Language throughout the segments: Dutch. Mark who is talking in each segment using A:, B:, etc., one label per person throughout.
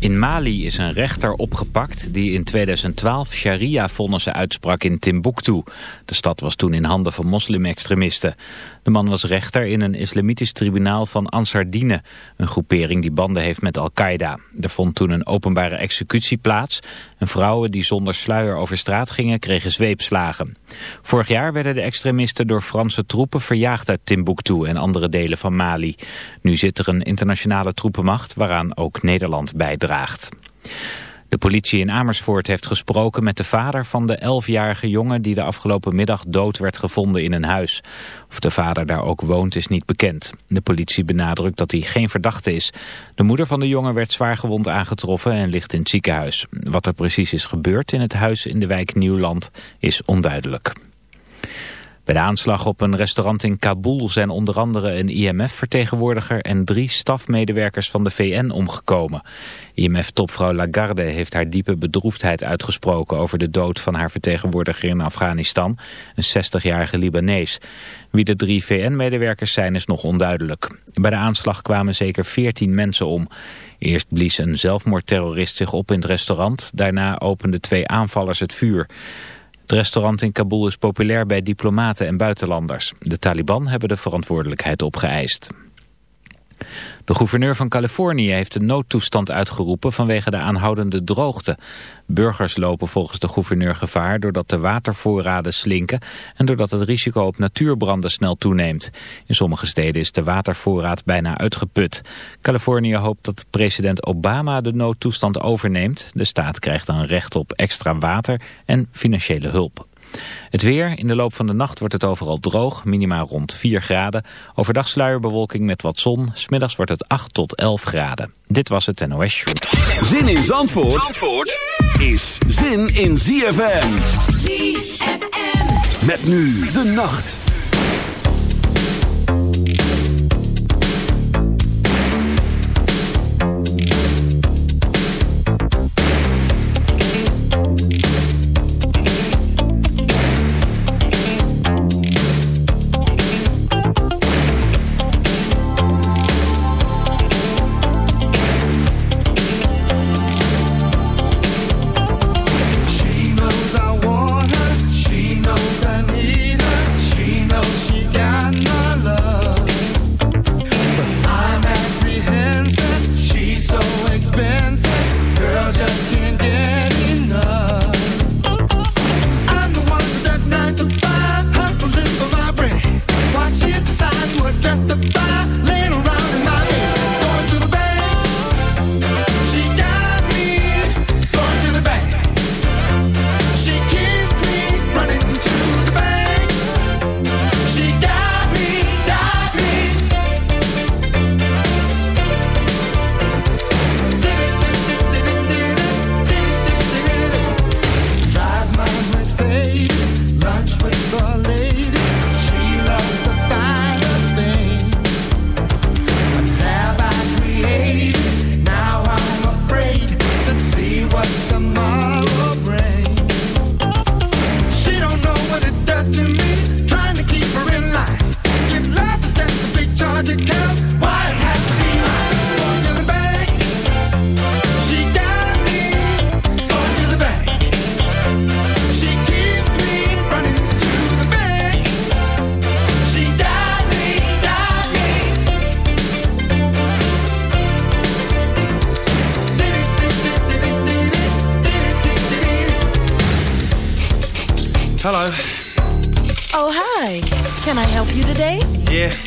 A: In Mali is een rechter opgepakt die in 2012 sharia-vonnissen uitsprak in Timbuktu. De stad was toen in handen van moslim-extremisten. De man was rechter in een islamitisch tribunaal van Ansar Dine, een groepering die banden heeft met Al-Qaeda. Er vond toen een openbare executie plaats en vrouwen die zonder sluier over straat gingen kregen zweepslagen. Vorig jaar werden de extremisten door Franse troepen verjaagd uit Timbuktu en andere delen van Mali. Nu zit er een internationale troepenmacht waaraan ook Nederland bijdraagt. De politie in Amersfoort heeft gesproken met de vader van de elfjarige jongen die de afgelopen middag dood werd gevonden in een huis. Of de vader daar ook woont is niet bekend. De politie benadrukt dat hij geen verdachte is. De moeder van de jongen werd zwaargewond aangetroffen en ligt in het ziekenhuis. Wat er precies is gebeurd in het huis in de wijk Nieuwland is onduidelijk. Bij de aanslag op een restaurant in Kabul zijn onder andere een IMF-vertegenwoordiger en drie stafmedewerkers van de VN omgekomen. IMF-topvrouw Lagarde heeft haar diepe bedroefdheid uitgesproken over de dood van haar vertegenwoordiger in Afghanistan, een 60-jarige Libanees. Wie de drie VN-medewerkers zijn is nog onduidelijk. Bij de aanslag kwamen zeker 14 mensen om. Eerst blies een zelfmoordterrorist zich op in het restaurant, daarna openden twee aanvallers het vuur. Het restaurant in Kabul is populair bij diplomaten en buitenlanders. De Taliban hebben de verantwoordelijkheid opgeëist. De gouverneur van Californië heeft een noodtoestand uitgeroepen vanwege de aanhoudende droogte. Burgers lopen volgens de gouverneur gevaar doordat de watervoorraden slinken en doordat het risico op natuurbranden snel toeneemt. In sommige steden is de watervoorraad bijna uitgeput. Californië hoopt dat president Obama de noodtoestand overneemt. De staat krijgt dan recht op extra water en financiële hulp. Het weer, in de loop van de nacht wordt het overal droog, minimaal rond 4 graden. Overdag sluierbewolking met wat zon, smiddags wordt het 8 tot 11 graden. Dit was het NOS Show.
B: Zin in Zandvoort, Zandvoort is zin in ZFM. ZFM. Met nu de nacht.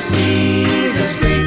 C: sees us greets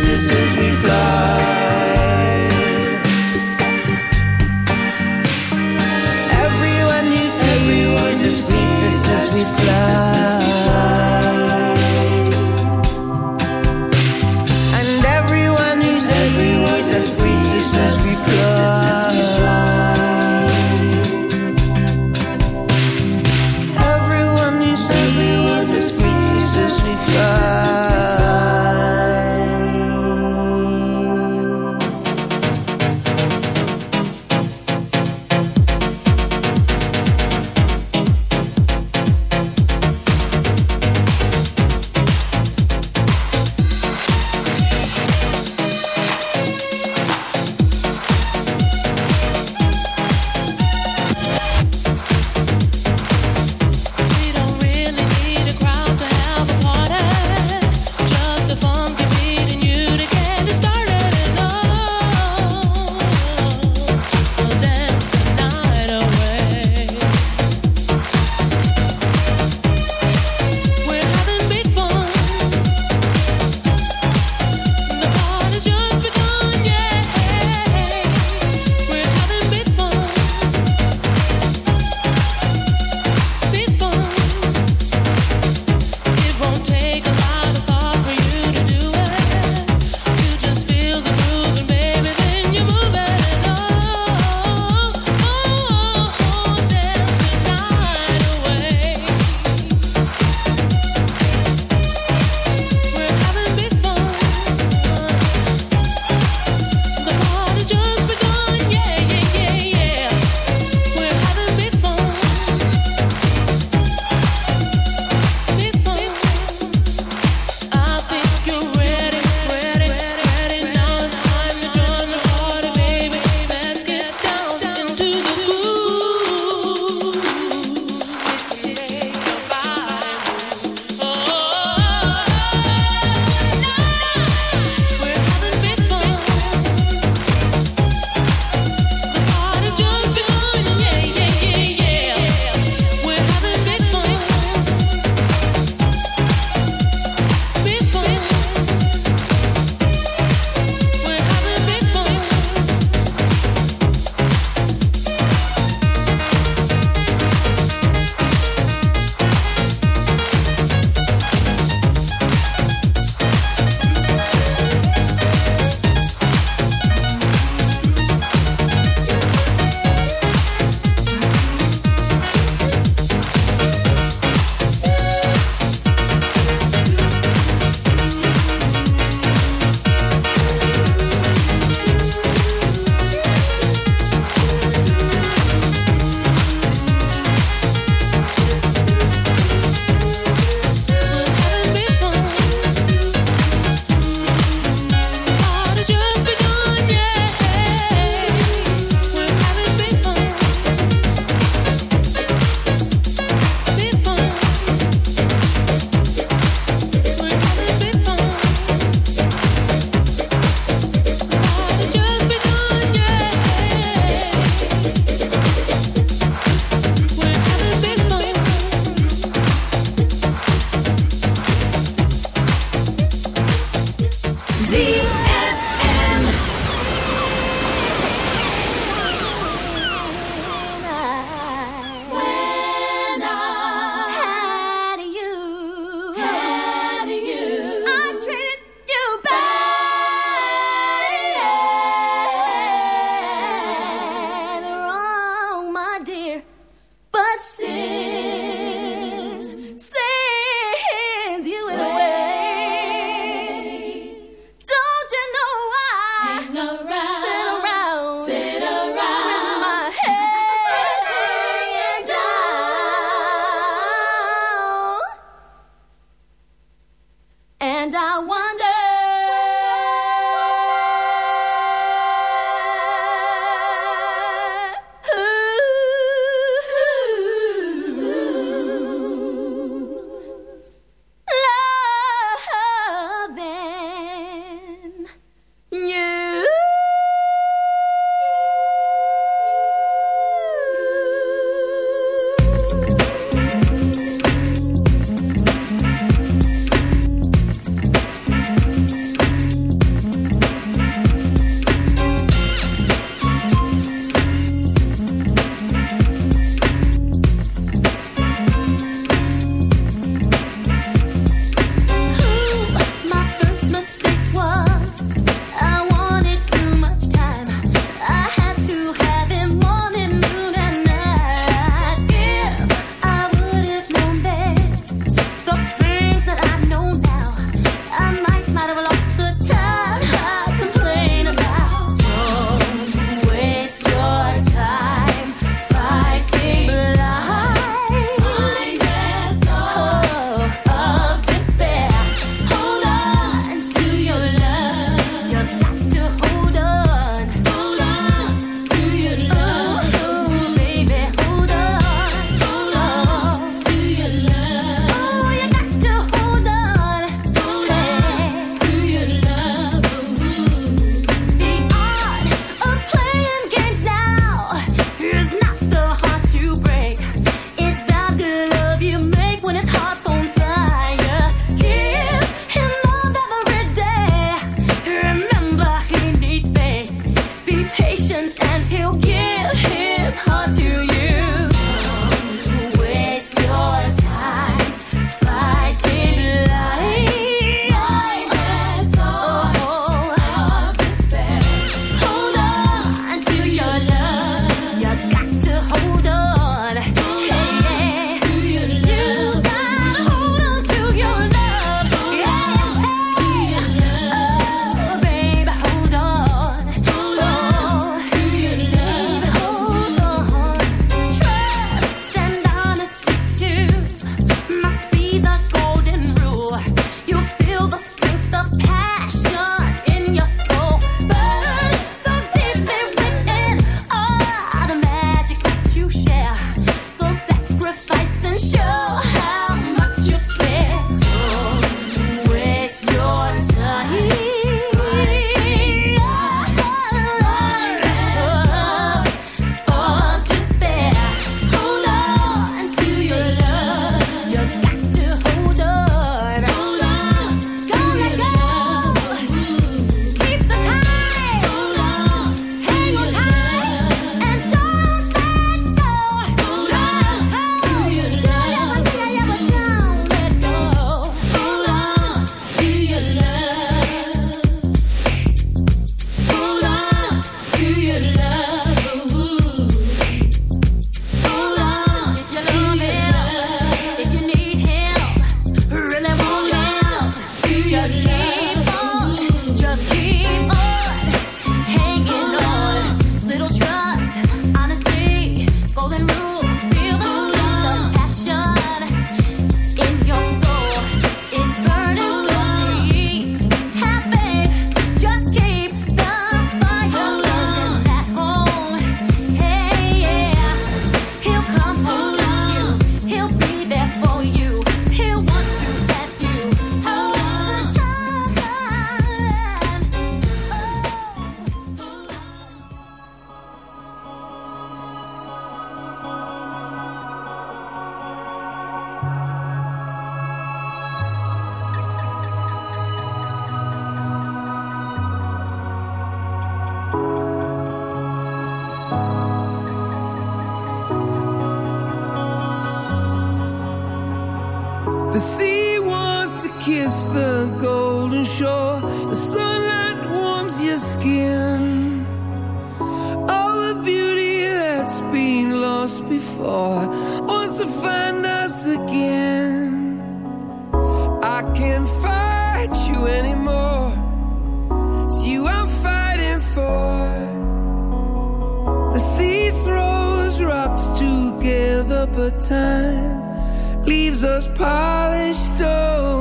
C: but time leaves us polished stones.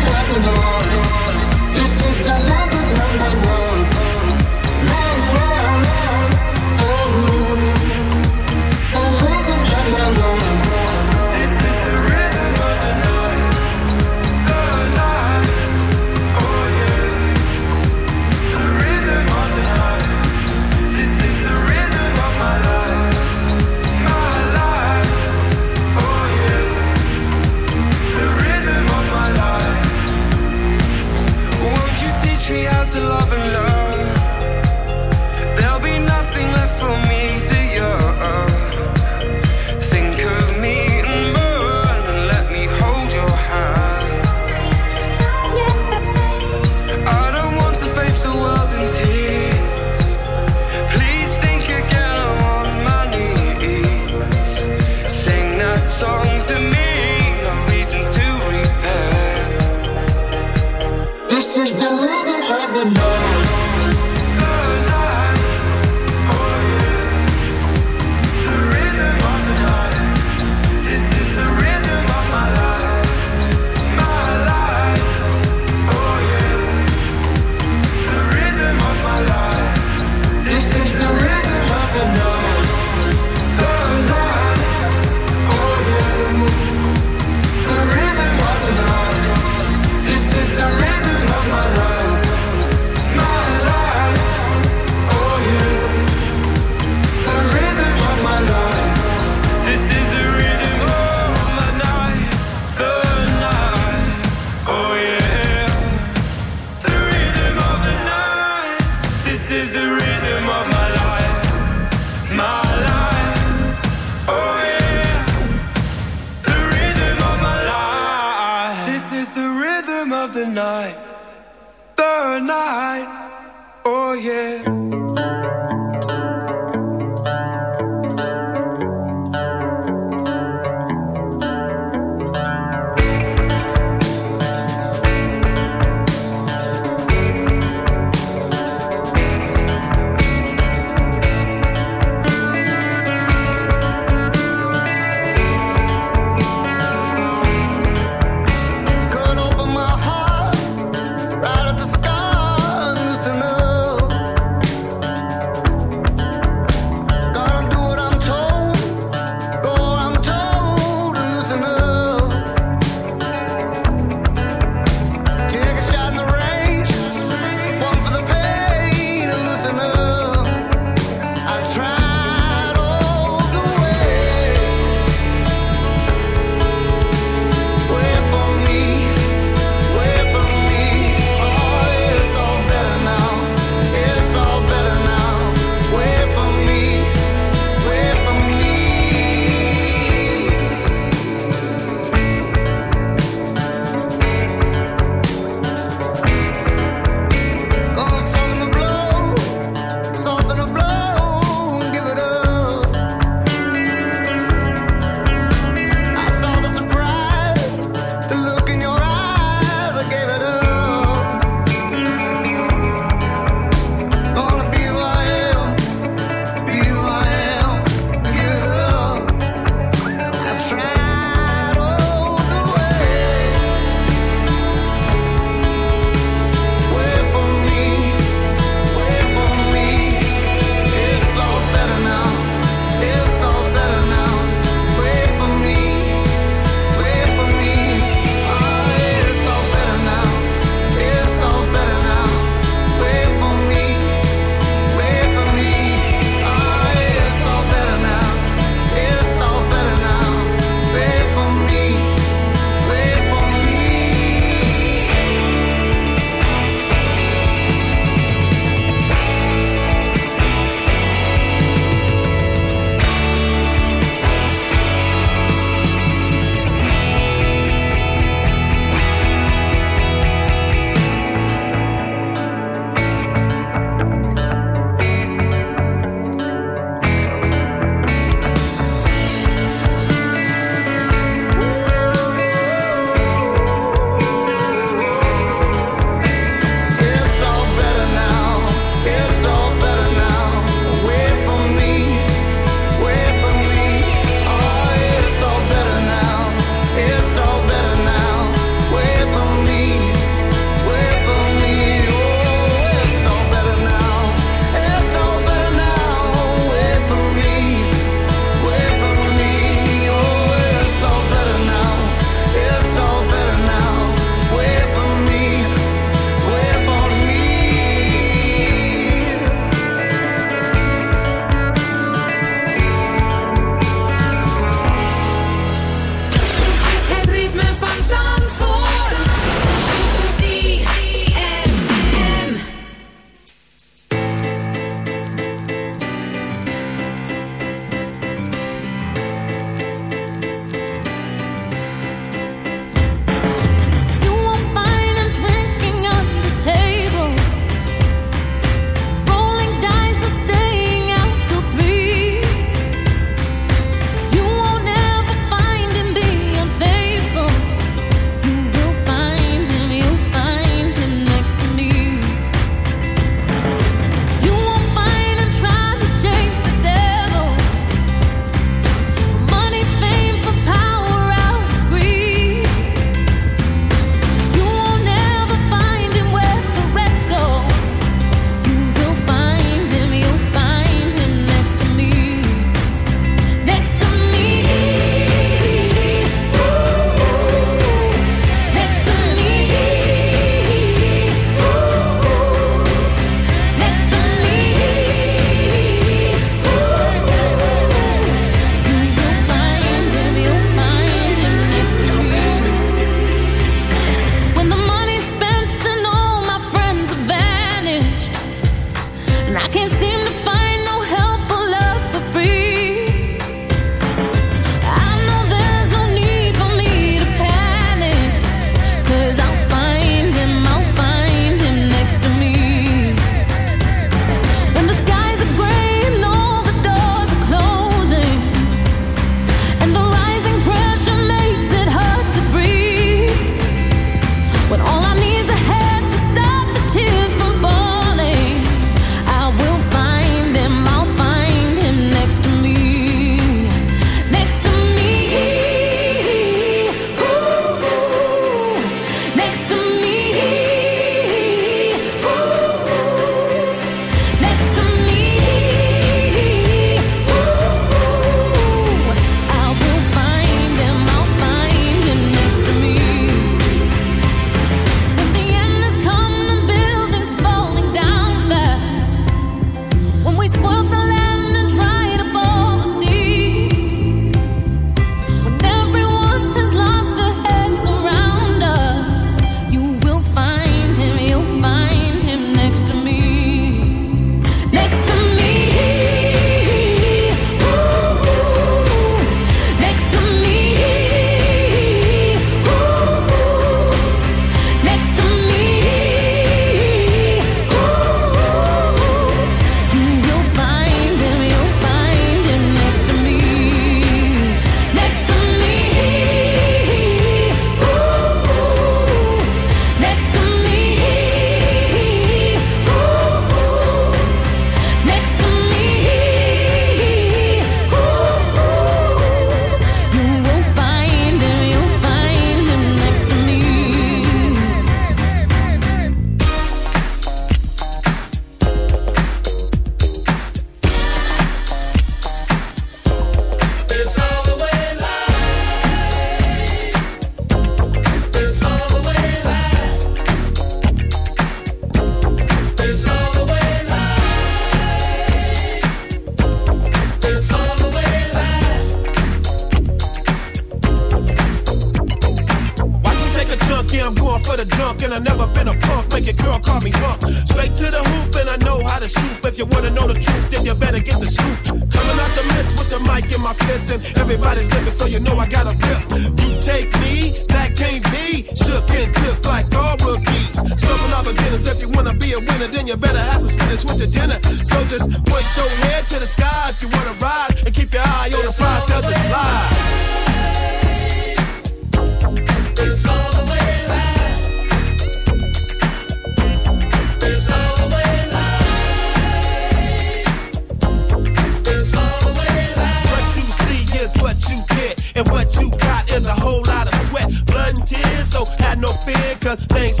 D: Cause things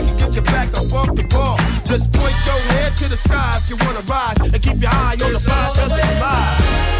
D: I can get your back up off the ball. Just point your head to the sky if you wanna rise, and keep your eye on the prize 'cause it's live.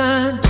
C: sunshine